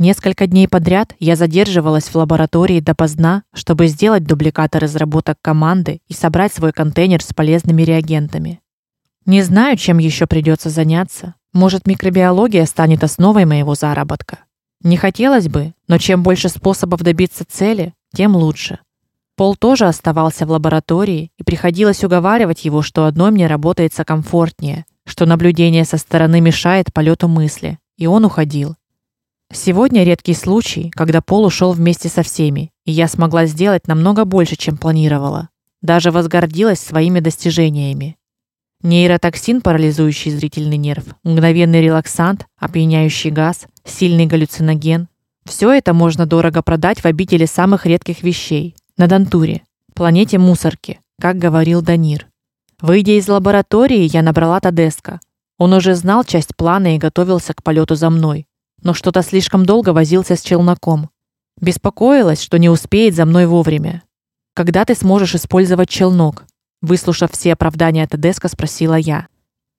Несколько дней подряд я задерживалась в лаборатории допоздна, чтобы сделать дубликаты разработок команды и собрать свой контейнер с полезными реагентами. Не знаю, чем еще придется заняться. Может, микробиология станет основой моего заработка. Не хотелось бы, но чем больше способов добиться цели, тем лучше. Пол тоже оставался в лаборатории, и приходилось уговаривать его, что одной мне работается комфортнее, что наблюдение со стороны мешает полету мысли, и он уходил. Сегодня редкий случай, когда Пол ушел вместе со всеми, и я смогла сделать намного больше, чем планировала. Даже возгордилась своими достижениями. Нейротоксин, парализующий зрительный нерв, мгновенный релаксант, опьяняющий газ, сильный галлюциноген все это можно дорого продать в обители самых редких вещей на Дантуре, планете мусорки, как говорил Данир. Выйдя из лаборатории, я набрала Тадеска. Он уже знал часть плана и готовился к полету за мной но что-то слишком долго возился с челноком. Беспокоилась, что не успеет за мной вовремя. Когда ты сможешь использовать челнок? Выслушав все оправдания Тедеска, спросила я.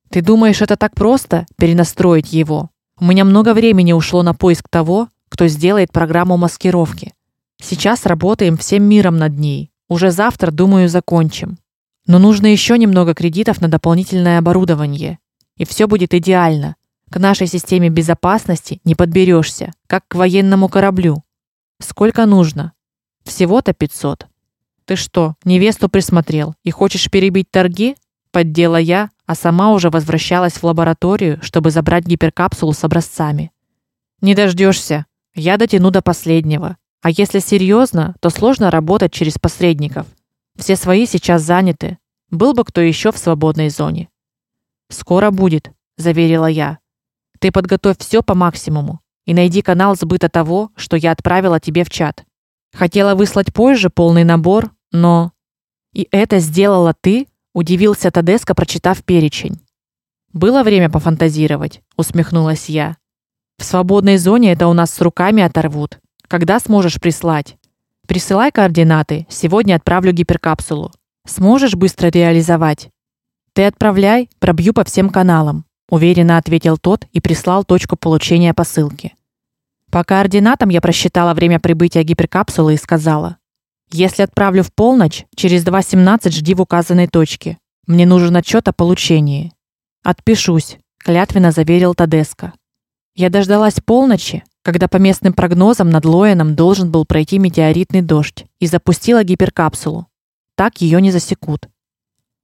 Ты думаешь, это так просто перенастроить его? У меня много времени ушло на поиск того, кто сделает программу маскировки. Сейчас работаем всем миром над ней. Уже завтра, думаю, закончим. Но нужно еще немного кредитов на дополнительное оборудование, и все будет идеально. К нашей системе безопасности не подберешься, как к военному кораблю. Сколько нужно? Всего-то 500. Ты что, невесту присмотрел и хочешь перебить торги? поддела я, а сама уже возвращалась в лабораторию, чтобы забрать гиперкапсулу с образцами. Не дождешься. Я дотяну до последнего. А если серьезно, то сложно работать через посредников. Все свои сейчас заняты. Был бы кто еще в свободной зоне. Скоро будет, заверила я. Ты подготовь все по максимуму и найди канал сбыта того, что я отправила тебе в чат. Хотела выслать позже полный набор, но и это сделала ты? удивился Тадеско, прочитав перечень. Было время пофантазировать, усмехнулась я. В свободной зоне это у нас с руками оторвут. Когда сможешь прислать? Присылай координаты, сегодня отправлю гиперкапсулу. Сможешь быстро реализовать? Ты отправляй, пробью по всем каналам уверенно ответил тот и прислал точку получения посылки. По координатам я просчитала время прибытия гиперкапсулы и сказала: "Если отправлю в полночь, через 2:17 жди в указанной точке. Мне нужен отчет о получении". "Отпишусь", клятвенно заверил Тадеска. Я дождалась полночи, когда по местным прогнозам над Лоеном должен был пройти метеоритный дождь, и запустила гиперкапсулу. Так ее не засекут.